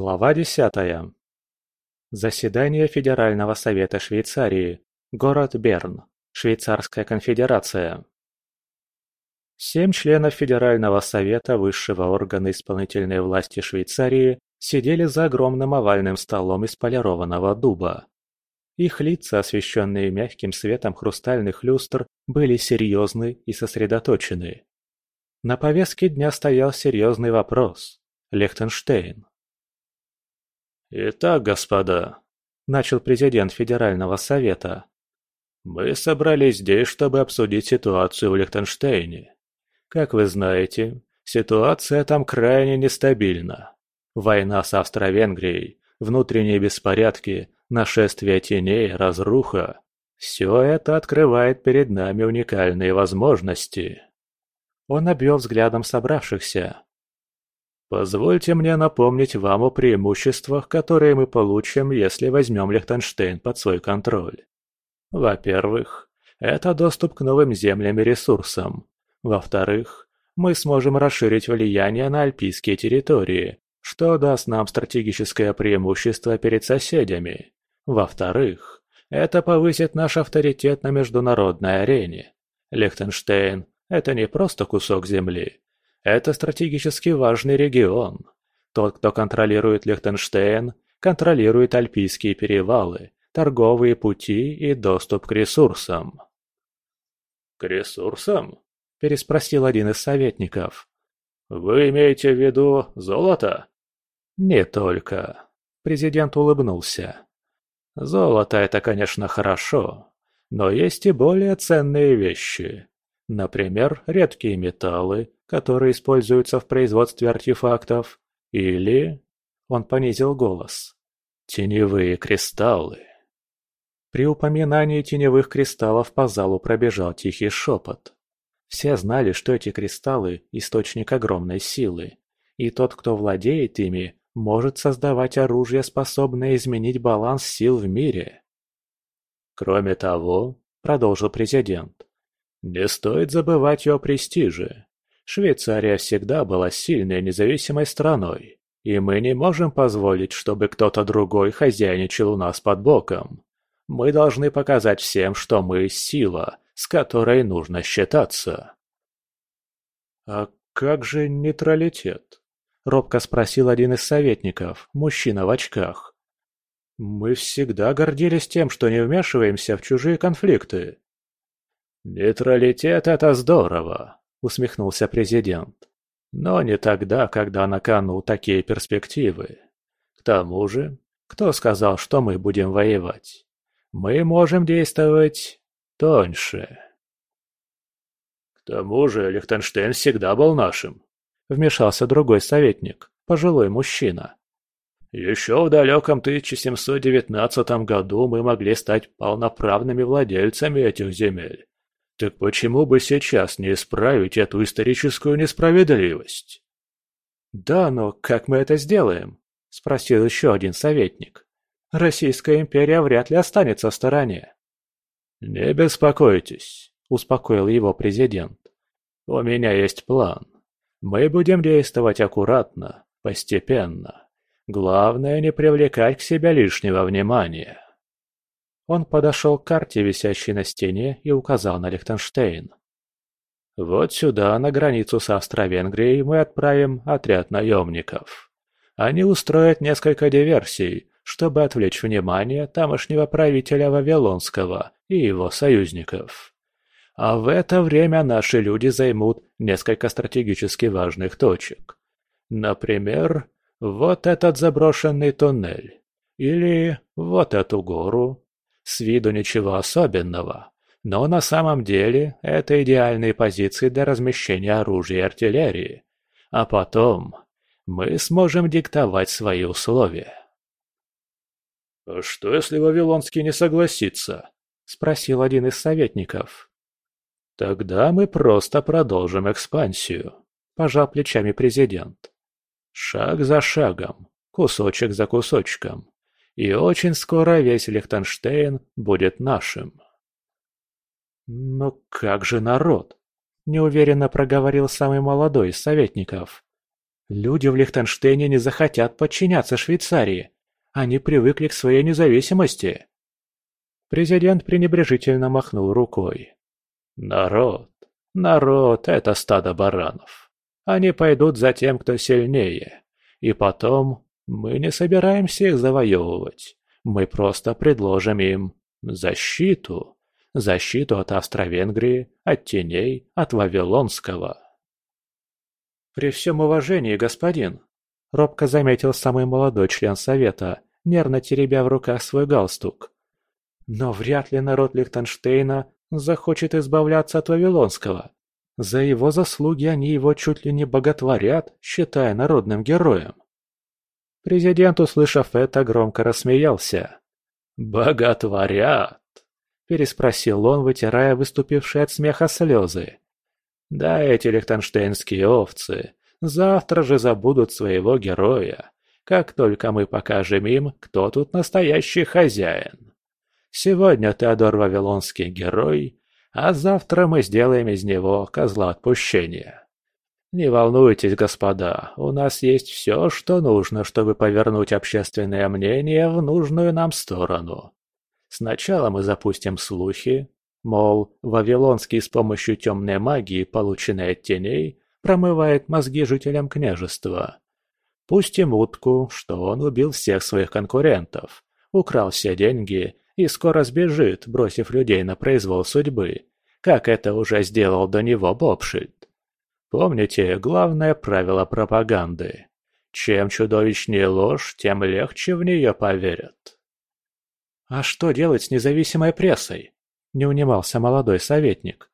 Глава десятая. Заседание Федерального совета Швейцарии. Город Берн. Швейцарская конфедерация. Семь членов Федерального совета высшего органа исполнительной власти Швейцарии сидели за огромным овальным столом из полированного дуба. Их лица, освещенные мягким светом хрустальных люстр, были серьезны и сосредоточены. На повестке дня стоял серьезный вопрос – Лехтенштейн. «Итак, господа», – начал президент Федерального совета, – «мы собрались здесь, чтобы обсудить ситуацию в Лихтенштейне. Как вы знаете, ситуация там крайне нестабильна. Война с Австро-Венгрией, внутренние беспорядки, нашествие теней, разруха – все это открывает перед нами уникальные возможности. Он обвел взглядом собравшихся. Позвольте мне напомнить вам о преимуществах, которые мы получим, если возьмем Лихтенштейн под свой контроль. Во-первых, это доступ к новым землям и ресурсам. Во-вторых, мы сможем расширить влияние на альпийские территории, что даст нам стратегическое преимущество перед соседями. Во-вторых, это повысит наш авторитет на международной арене. Лихтенштейн – это не просто кусок земли. Это стратегически важный регион. Тот, кто контролирует Лихтенштейн, контролирует Альпийские перевалы, торговые пути и доступ к ресурсам. «К ресурсам?» – переспросил один из советников. «Вы имеете в виду золото?» «Не только». Президент улыбнулся. «Золото – это, конечно, хорошо, но есть и более ценные вещи. Например, редкие металлы, которые используются в производстве артефактов. Или...» Он понизил голос. «Теневые кристаллы». При упоминании теневых кристаллов по залу пробежал тихий шепот. Все знали, что эти кристаллы – источник огромной силы, и тот, кто владеет ими, может создавать оружие, способное изменить баланс сил в мире. Кроме того, продолжил президент, не стоит забывать о престиже. Швейцария всегда была сильной независимой страной, и мы не можем позволить, чтобы кто-то другой хозяйничал у нас под боком. Мы должны показать всем, что мы сила, с которой нужно считаться. А как же нейтралитет? Робко спросил один из советников, мужчина в очках. «Мы всегда гордились тем, что не вмешиваемся в чужие конфликты». «Нейтралитет – это здорово», – усмехнулся президент. «Но не тогда, когда на кону такие перспективы. К тому же, кто сказал, что мы будем воевать? Мы можем действовать тоньше». «К тому же Лихтенштейн всегда был нашим», Вмешался другой советник, пожилой мужчина. Еще в далеком 1719 году мы могли стать полноправными владельцами этих земель. Так почему бы сейчас не исправить эту историческую несправедливость? Да, но как мы это сделаем? Спросил еще один советник. Российская империя вряд ли останется в стороне. Не беспокойтесь, успокоил его президент. У меня есть план. Мы будем действовать аккуратно, постепенно. Главное не привлекать к себе лишнего внимания. Он подошел к карте, висящей на стене, и указал на Лихтенштейн. Вот сюда, на границу с Австро-Венгрией, мы отправим отряд наемников. Они устроят несколько диверсий, чтобы отвлечь внимание тамошнего правителя Вавилонского и его союзников. А в это время наши люди займут несколько стратегически важных точек. Например, вот этот заброшенный туннель. Или вот эту гору. С виду ничего особенного. Но на самом деле это идеальные позиции для размещения оружия и артиллерии. А потом мы сможем диктовать свои условия. «А что, если Вавилонский не согласится?» – спросил один из советников. «Тогда мы просто продолжим экспансию», – пожал плечами президент. «Шаг за шагом, кусочек за кусочком. И очень скоро весь Лихтенштейн будет нашим». «Но как же народ?» – неуверенно проговорил самый молодой из советников. Люди в Лихтенштейне не захотят подчиняться Швейцарии. Они привыкли к своей независимости. Президент пренебрежительно махнул рукой. Народ, народ – это стадо баранов. Они пойдут за тем, кто сильнее. И потом мы не собираемся их завоевывать. Мы просто предложим им защиту. Защиту от Австро-Венгрии, от теней, от Вавилонского. «При всем уважении, господин», — робко заметил самый молодой член совета, нервно теребя в руках свой галстук. «Но вряд ли народ Лихтенштейна захочет избавляться от Вавилонского. За его заслуги они его чуть ли не боготворят, считая народным героем». Президент, услышав это, громко рассмеялся. «Боготворят?» – переспросил он, вытирая выступившие от смеха слезы. Да эти лихтенштейнские овцы завтра же забудут своего героя, как только мы покажем им, кто тут настоящий хозяин. Сегодня Теодор Вавилонский герой, а завтра мы сделаем из него козла отпущения. Не волнуйтесь, господа, у нас есть все, что нужно, чтобы повернуть общественное мнение в нужную нам сторону. Сначала мы запустим слухи, Мол, Вавилонский с помощью темной магии, полученной от теней, промывает мозги жителям княжества. Пустим утку, что он убил всех своих конкурентов, украл все деньги и скоро сбежит, бросив людей на произвол судьбы, как это уже сделал до него Бобшильд. Помните главное правило пропаганды? Чем чудовищнее ложь, тем легче в нее поверят. А что делать с независимой прессой? – не унимался молодой советник.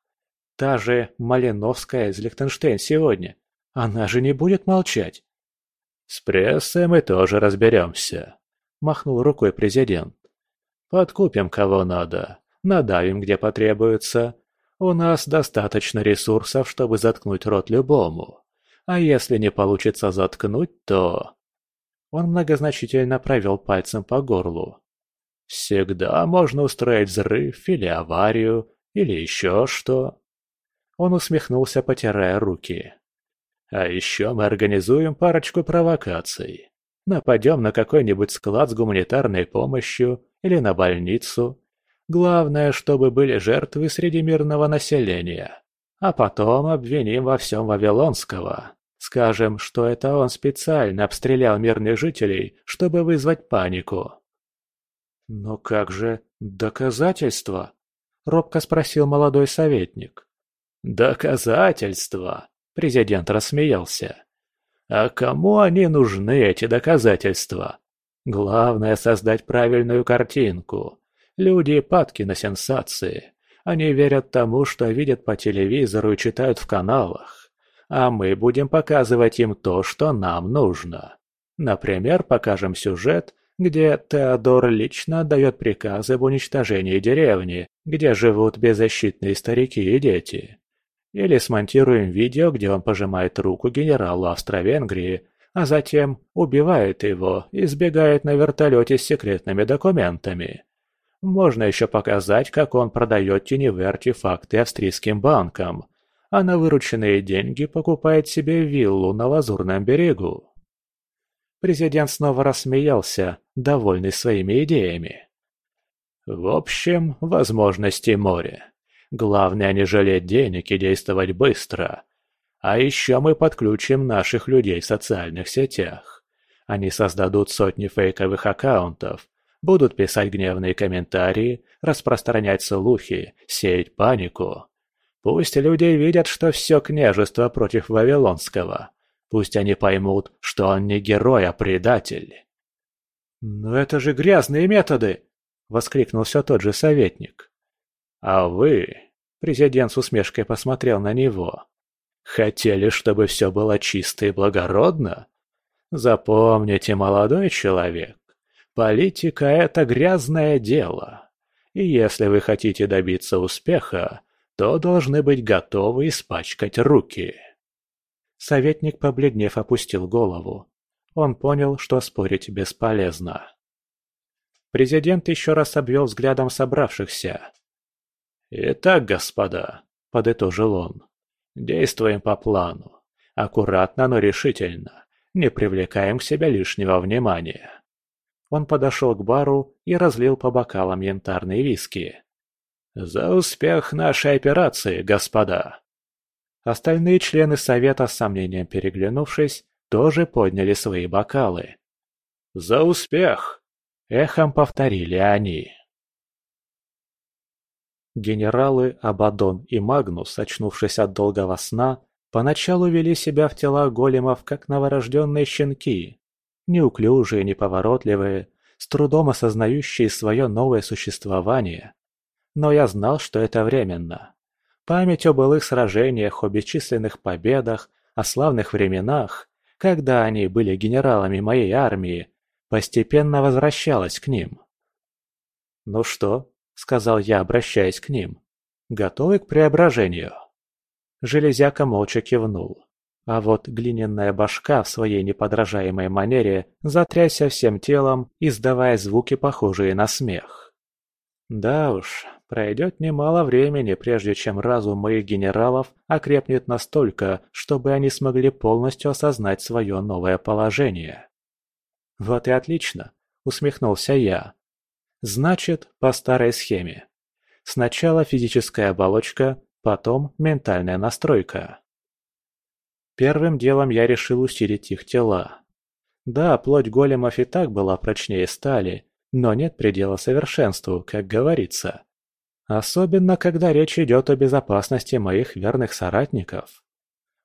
«Та же Малиновская из Лихтенштейн сегодня. Она же не будет молчать». «С прессой мы тоже разберемся», – махнул рукой президент. «Подкупим кого надо, надавим где потребуется. У нас достаточно ресурсов, чтобы заткнуть рот любому. А если не получится заткнуть, то...» Он многозначительно провел пальцем по горлу. Всегда можно устроить взрыв или аварию, или еще что. Он усмехнулся, потирая руки. А еще мы организуем парочку провокаций. Нападем на какой-нибудь склад с гуманитарной помощью или на больницу. Главное, чтобы были жертвы среди мирного населения. А потом обвиним во всем Вавилонского. Скажем, что это он специально обстрелял мирных жителей, чтобы вызвать панику. «Но как же доказательства?» – робко спросил молодой советник. «Доказательства?» – президент рассмеялся. «А кому они нужны, эти доказательства? Главное – создать правильную картинку. Люди падки на сенсации. Они верят тому, что видят по телевизору и читают в каналах. А мы будем показывать им то, что нам нужно. Например, покажем сюжет – где Теодор лично отдает приказы об уничтожении деревни, где живут беззащитные старики и дети. Или смонтируем видео, где он пожимает руку генералу Австро-Венгрии, а затем убивает его и сбегает на вертолете с секретными документами. Можно еще показать, как он продает теневые артефакты австрийским банкам, а на вырученные деньги покупает себе виллу на Лазурном берегу. Президент снова рассмеялся, довольный своими идеями. В общем, возможностей море. Главное не жалеть денег и действовать быстро. А еще мы подключим наших людей в социальных сетях. Они создадут сотни фейковых аккаунтов, будут писать гневные комментарии, распространять слухи, сеять панику. Пусть люди видят, что все княжество против Вавилонского. Пусть они поймут, что он не герой, а предатель. «Но это же грязные методы!» — воскликнул все тот же советник. «А вы...» — президент с усмешкой посмотрел на него. «Хотели, чтобы все было чисто и благородно? Запомните, молодой человек, политика — это грязное дело. И если вы хотите добиться успеха, то должны быть готовы испачкать руки». Советник, побледнев, опустил голову. Он понял, что спорить бесполезно. Президент еще раз обвел взглядом собравшихся. «Итак, господа», — подытожил он, — «действуем по плану. Аккуратно, но решительно. не привлекаем к себе лишнего внимания. Он подошел к бару и разлил по бокалам янтарные виски. «За успех нашей операции, господа!» Остальные члены совета, с сомнением переглянувшись, тоже подняли свои бокалы. «За успех!» – эхом повторили они. Генералы Абадон и Магнус, очнувшись от долгого сна, поначалу вели себя в тела големов, как новорожденные щенки. Неуклюжие, неповоротливые, с трудом осознающие свое новое существование. Но я знал, что это временно. Память о былых сражениях, о бесчисленных победах, о славных временах, когда они были генералами моей армии, постепенно возвращалась к ним. «Ну что?» – сказал я, обращаясь к ним. «Готовы к преображению?» Железяка молча кивнул. А вот глиняная башка в своей неподражаемой манере затрясся всем телом, издавая звуки, похожие на смех. Да уж, пройдет немало времени, прежде чем разум моих генералов окрепнет настолько, чтобы они смогли полностью осознать свое новое положение. «Вот и отлично», — усмехнулся я. «Значит, по старой схеме. Сначала физическая оболочка, потом ментальная настройка». Первым делом я решил усилить их тела. Да, плоть големов и так была прочнее стали, но нет предела совершенству, как говорится. Особенно, когда речь идет о безопасности моих верных соратников.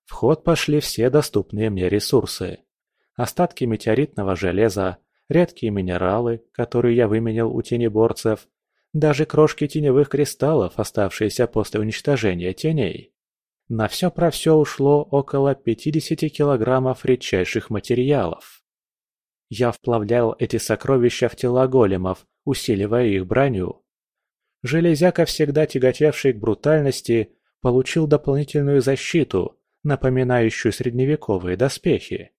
В ход пошли все доступные мне ресурсы остатки метеоритного железа, редкие минералы, которые я выменял у тенеборцев, даже крошки теневых кристаллов, оставшиеся после уничтожения теней. На все про все ушло около 50 килограммов редчайших материалов. Я вплавлял эти сокровища в тела големов, усиливая их броню. Железяка, всегда тяготевший к брутальности, получил дополнительную защиту, напоминающую средневековые доспехи.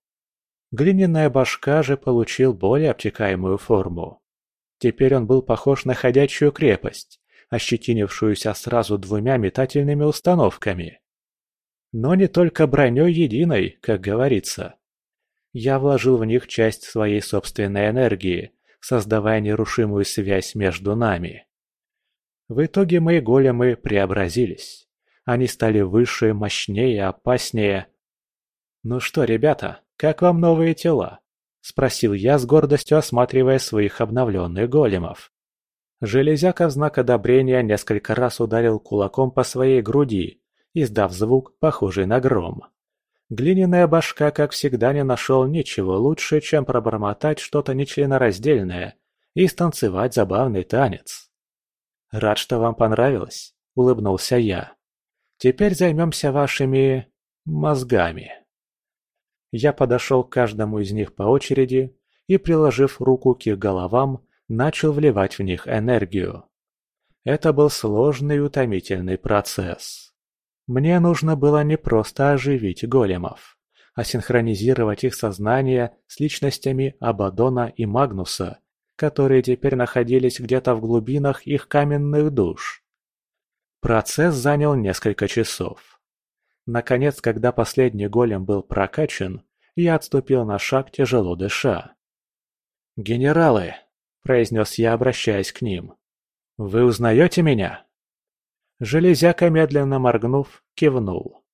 Глиняная башка же получил более обтекаемую форму. Теперь он был похож на ходячую крепость, ощетинившуюся сразу двумя метательными установками. Но не только броней единой, как говорится. Я вложил в них часть своей собственной энергии, создавая нерушимую связь между нами. В итоге мои големы преобразились. Они стали выше, мощнее, опаснее. Ну что, ребята, «Как вам новые тела?» – спросил я с гордостью, осматривая своих обновленных големов. Железяка в знак одобрения несколько раз ударил кулаком по своей груди, издав звук, похожий на гром. Глиняная башка, как всегда, не нашел ничего лучше, чем пробормотать что-то нечленораздельное и станцевать забавный танец. «Рад, что вам понравилось», — улыбнулся я. «Теперь займемся вашими... мозгами». Я подошел к каждому из них по очереди и, приложив руку к их головам, начал вливать в них энергию. Это был сложный и утомительный процесс. Мне нужно было не просто оживить големов, а синхронизировать их сознание с личностями Абадона и Магнуса, которые теперь находились где-то в глубинах их каменных душ. Процесс занял несколько часов. Наконец, когда последний голем был прокачан, я отступил на шаг, тяжело дыша. «Генералы!» – произнес я, обращаясь к ним. «Вы узнаете меня?» Железяка, медленно моргнув, кивнул.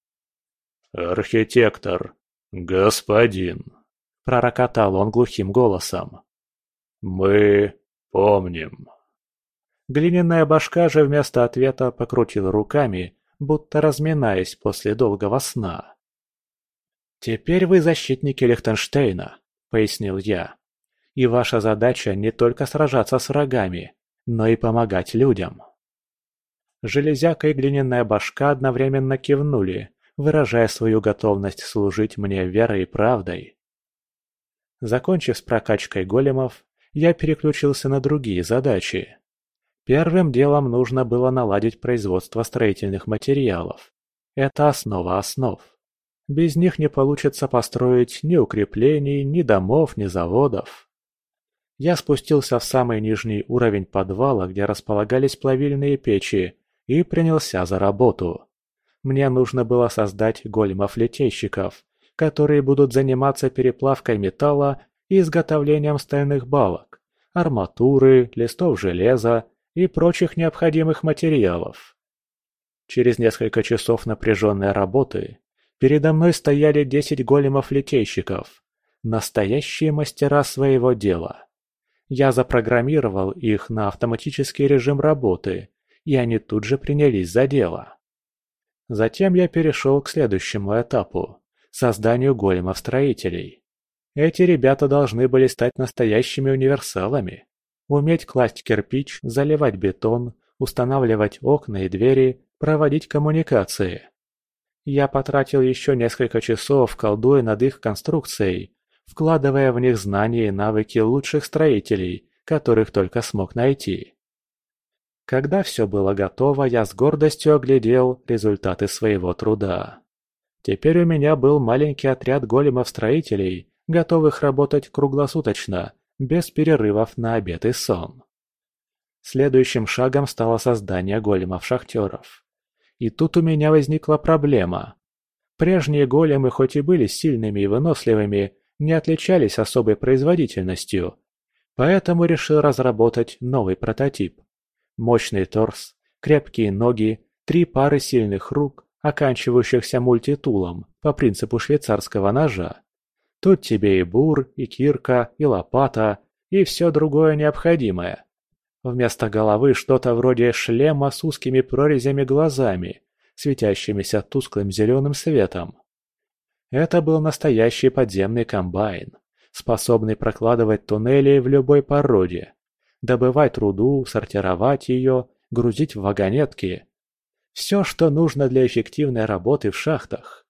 «Архитектор, господин!» – пророкотал он глухим голосом. «Мы помним». Глиняная башка же вместо ответа покрутила руками будто разминаясь после долгого сна. «Теперь вы защитники Лихтенштейна», — пояснил я. «И ваша задача не только сражаться с врагами, но и помогать людям». Железяка и глиняная башка одновременно кивнули, выражая свою готовность служить мне верой и правдой. Закончив с прокачкой големов, я переключился на другие задачи. Первым делом нужно было наладить производство строительных материалов. Это основа основ. Без них не получится построить ни укреплений, ни домов, ни заводов. Я спустился в самый нижний уровень подвала, где располагались плавильные печи, и принялся за работу. Мне нужно было создать големов-летейщиков, которые будут заниматься переплавкой металла и изготовлением стальных балок, арматуры, листов железа и прочих необходимых материалов. Через несколько часов напряженной работы передо мной стояли 10 големов-литейщиков, настоящие мастера своего дела. Я запрограммировал их на автоматический режим работы, и они тут же принялись за дело. Затем я перешел к следующему этапу – созданию големов-строителей. Эти ребята должны были стать настоящими универсалами. Уметь класть кирпич, заливать бетон, устанавливать окна и двери, проводить коммуникации. Я потратил еще несколько часов, колдуя над их конструкцией, вкладывая в них знания и навыки лучших строителей, которых только смог найти. Когда все было готово, я с гордостью оглядел результаты своего труда. Теперь у меня был маленький отряд големов-строителей, готовых работать круглосуточно, без перерывов на обед и сон. Следующим шагом стало создание големов-шахтеров. И тут у меня возникла проблема. Прежние големы хоть и были сильными и выносливыми, не отличались особой производительностью, поэтому решил разработать новый прототип. Мощный торс, крепкие ноги, три пары сильных рук, оканчивающихся мультитулом по принципу швейцарского ножа. Тут тебе и бур, и кирка, и лопата, и все другое необходимое. Вместо головы что-то вроде шлема с узкими прорезями глазами, светящимися тусклым зеленым светом. Это был настоящий подземный комбайн, способный прокладывать туннели в любой породе, добывать руду, сортировать ее, грузить в вагонетки. Все, что нужно для эффективной работы в шахтах.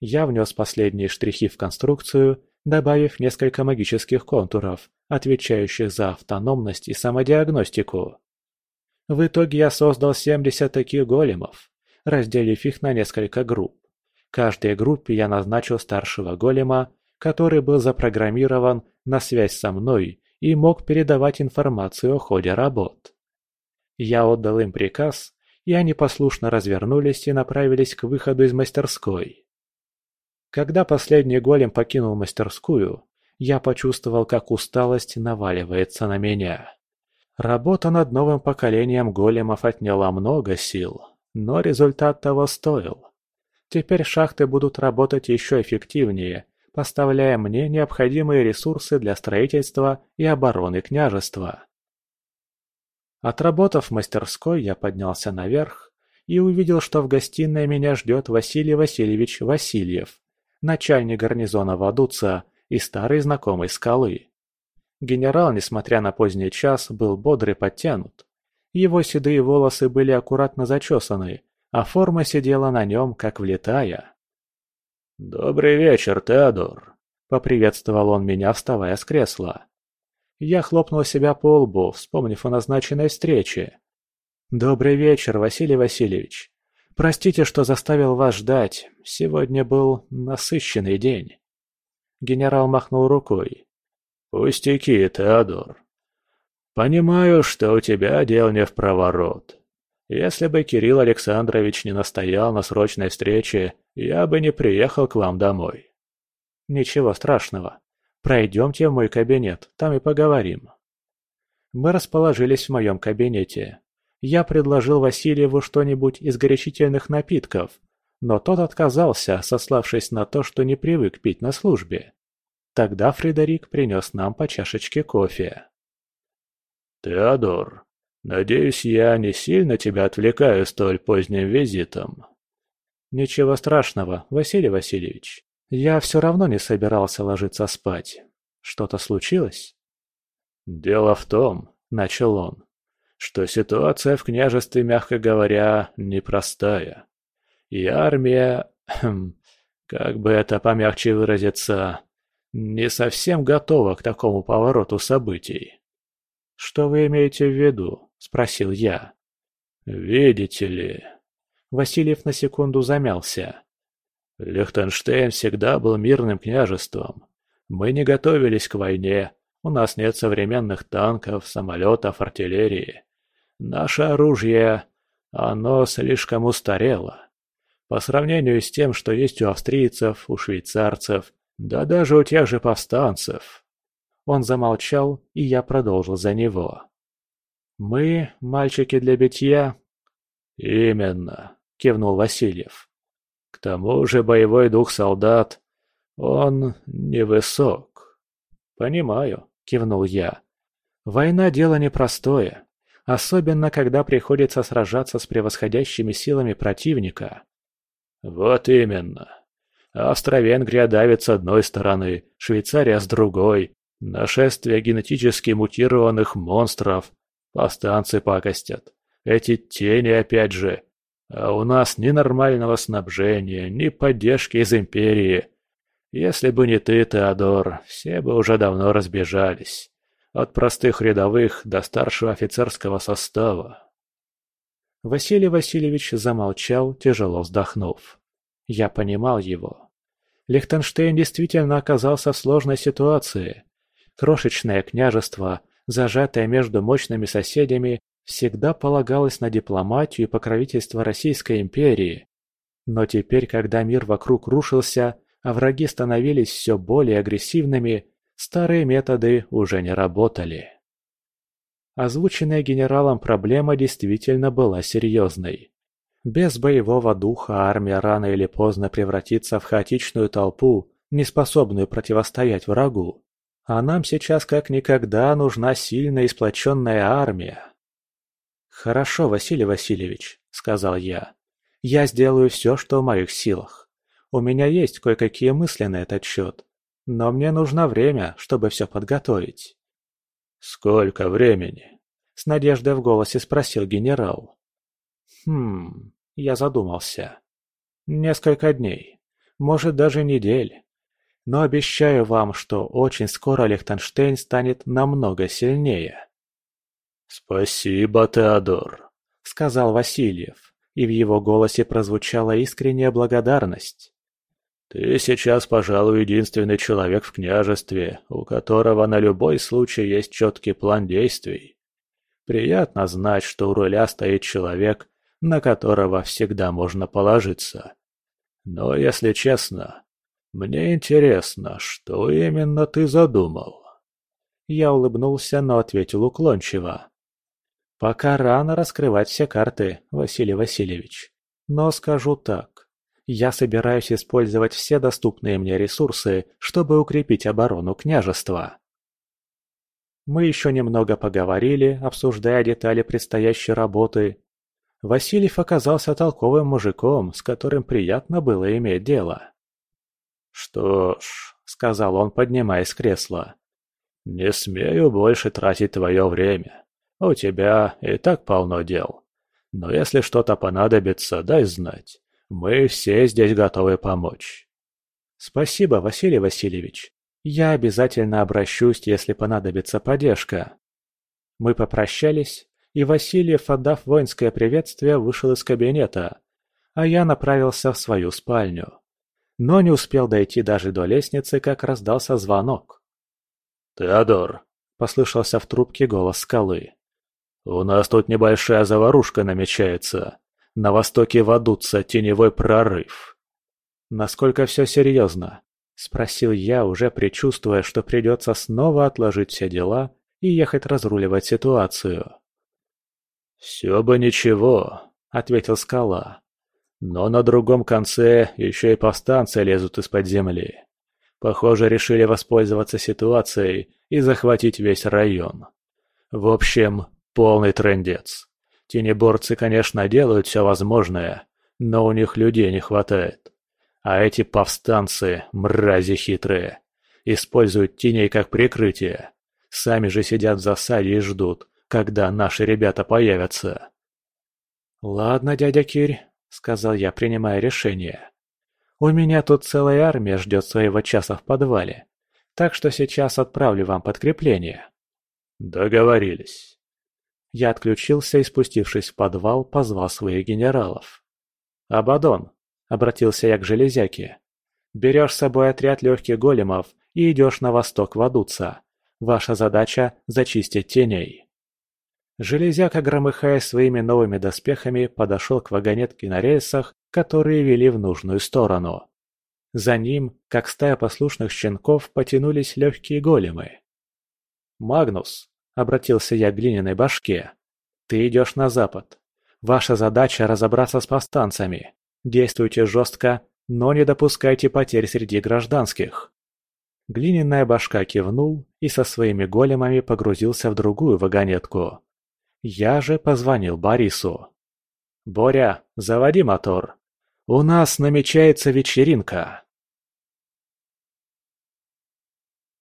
Я внес последние штрихи в конструкцию, добавив несколько магических контуров, отвечающих за автономность и самодиагностику. В итоге я создал 70 таких големов, разделив их на несколько групп. Каждой группе я назначил старшего голема, который был запрограммирован на связь со мной и мог передавать информацию о ходе работ. Я отдал им приказ, и они послушно развернулись и направились к выходу из мастерской. Когда последний голем покинул мастерскую, я почувствовал, как усталость наваливается на меня. Работа над новым поколением големов отняла много сил, но результат того стоил. Теперь шахты будут работать еще эффективнее поставляя мне необходимые ресурсы для строительства и обороны княжества. Отработав в мастерской, я поднялся наверх и увидел, что в гостиной меня ждет Василий Васильевич Васильев, начальник гарнизона Вадуца и старый знакомый скалы. Генерал, несмотря на поздний час, был бодр и подтянут. Его седые волосы были аккуратно зачесаны, а форма сидела на нем, как влетая. «Добрый вечер, Теодор!» — поприветствовал он меня, вставая с кресла. Я хлопнул себя по лбу, вспомнив о назначенной встрече. «Добрый вечер, Василий Васильевич. Простите, что заставил вас ждать. Сегодня был насыщенный день». Генерал махнул рукой. «Пустяки, Теодор. Понимаю, что у тебя дел не в проворот. Если бы Кирилл Александрович не настоял на срочной встрече, я бы не приехал к вам домой. Ничего страшного. Пройдемте в мой кабинет, там и поговорим. Мы расположились в моем кабинете. Я предложил Васильеву что-нибудь из горячительных напитков, но тот отказался, сославшись на то, что не привык пить на службе. Тогда Фредерик принес нам по чашечке кофе. «Теодор, Надеюсь, я не сильно тебя отвлекаю столь поздним визитом. Ничего страшного, Василий Васильевич. Я все равно не собирался ложиться спать. Что-то случилось? Дело в том, начал он, что ситуация в княжестве, мягко говоря, непростая. И армия, хм, как бы это помягче выразиться, не совсем готова к такому повороту событий. Что вы имеете в виду? – спросил я. «Видите ли...» Васильев на секунду замялся. «Лихтенштейн всегда был мирным княжеством. Мы не готовились к войне, у нас нет современных танков, самолетов, артиллерии. Наше оружие, оно слишком устарело. По сравнению с тем, что есть у австрийцев, у швейцарцев, да даже у тех же повстанцев. Он замолчал, и я продолжил за него. «Мы, мальчики для битья?» «Именно», — кивнул Васильев. «К тому же боевой дух солдат, он невысок». «Понимаю», — кивнул я. «Война — дело непростое, особенно когда приходится сражаться с превосходящими силами противника». «Вот именно. Австро-Венгрия давит с одной стороны, Швейцария с другой. Нашествие генетически мутированных монстров. Повстанцы пакостят. Эти тени опять же. А у нас ни нормального снабжения, ни поддержки из Империи. Если бы не ты, Теодор, все бы уже давно разбежались. От простых рядовых до старшего офицерского состава. Василий Васильевич замолчал, тяжело вздохнув. Я понимал его. Лихтенштейн действительно оказался в сложной ситуации. Крошечное княжество, зажатое между мощными соседями, всегда полагалось на дипломатию и покровительство Российской империи. Но теперь, когда мир вокруг рушился, а враги становились все более агрессивными, старые методы уже не работали. Озвученная генералом проблема действительно была серьезной. Без боевого духа армия рано или поздно превратится в хаотичную толпу, неспособную противостоять врагу. А нам сейчас как никогда нужна сильная и сплоченная армия. «Хорошо, Василий Васильевич», — сказал я. «Я сделаю все, что в моих силах. У меня есть кое-какие мысли на этот счет, но мне нужно время, чтобы все подготовить». «Сколько времени?» — с надеждой в голосе спросил генерал. «Хм...» — я задумался. «Несколько дней. Может, даже недель. Но обещаю вам, что очень скоро Лихтенштейн станет намного сильнее». «Спасибо, Теодор», — сказал Васильев, и в его голосе прозвучала искренняя благодарность. «Ты сейчас, пожалуй, единственный человек в княжестве, у которого на любой случай есть четкий план действий. Приятно знать, что у руля стоит человек, на которого всегда можно положиться. Но, если честно, мне интересно, что именно ты задумал?» Я улыбнулся, но ответил уклончиво. Пока рано раскрывать все карты, Василий Васильевич. Но скажу так. Я собираюсь использовать все доступные мне ресурсы, чтобы укрепить оборону княжества. Мы еще немного поговорили, обсуждая детали предстоящей работы. Васильев оказался толковым мужиком, с которым приятно было иметь дело. «Что ж», — сказал он, поднимаясь с кресла, — «не смею больше тратить твое время. У тебя и так полно дел. Но если что-то понадобится, дай знать. Мы все здесь готовы помочь. Спасибо, Василий Васильевич. Я обязательно обращусь, если понадобится поддержка. Мы попрощались, и Васильев, отдав воинское приветствие, вышел из кабинета, а я направился в свою спальню. Но не успел дойти даже до лестницы, как раздался звонок. «Теодор!» – послышался в трубке голос скалы. «У нас тут небольшая заварушка намечается. На востоке водутся теневой прорыв». «Насколько все серьезно?» – спросил я, уже предчувствуя, что придется снова отложить все дела и ехать разруливать ситуацию. «Все бы ничего», — ответил скала. «Но на другом конце еще и повстанцы лезут из-под земли. Похоже, решили воспользоваться ситуацией и захватить весь район. В общем, Полный трендец. Тенеборцы, конечно, делают все возможное, но у них людей не хватает. А эти повстанцы, мрази хитрые, используют теней как прикрытие. Сами же сидят в засаде и ждут, когда наши ребята появятся. «Ладно, дядя Кирь», — сказал я, принимая решение. «У меня тут целая армия ждет своего часа в подвале, так что сейчас отправлю вам подкрепление». «Договорились». Я отключился и, спустившись в подвал, позвал своих генералов. «Абадон», — обратился я к железяке, — «берешь с собой отряд легких големов и идешь на восток Вадуца. Ваша задача — зачистить теней». Железяка, громыхая своими новыми доспехами, подошел к вагонетке на рельсах которые вели в нужную сторону. За ним, как стая послушных щенков, потянулись легкие големы. «Магнус», — обратился я к глиняной башке, — «ты идешь на запад. Ваша задача — разобраться с повстанцами. Действуйте жестко, но не допускайте потерь среди гражданских». Глиняная башка кивнул и со своими големами погрузился в другую вагонетку. Я же позвонил Борису. «Боря, заводи мотор. У нас намечается вечеринка».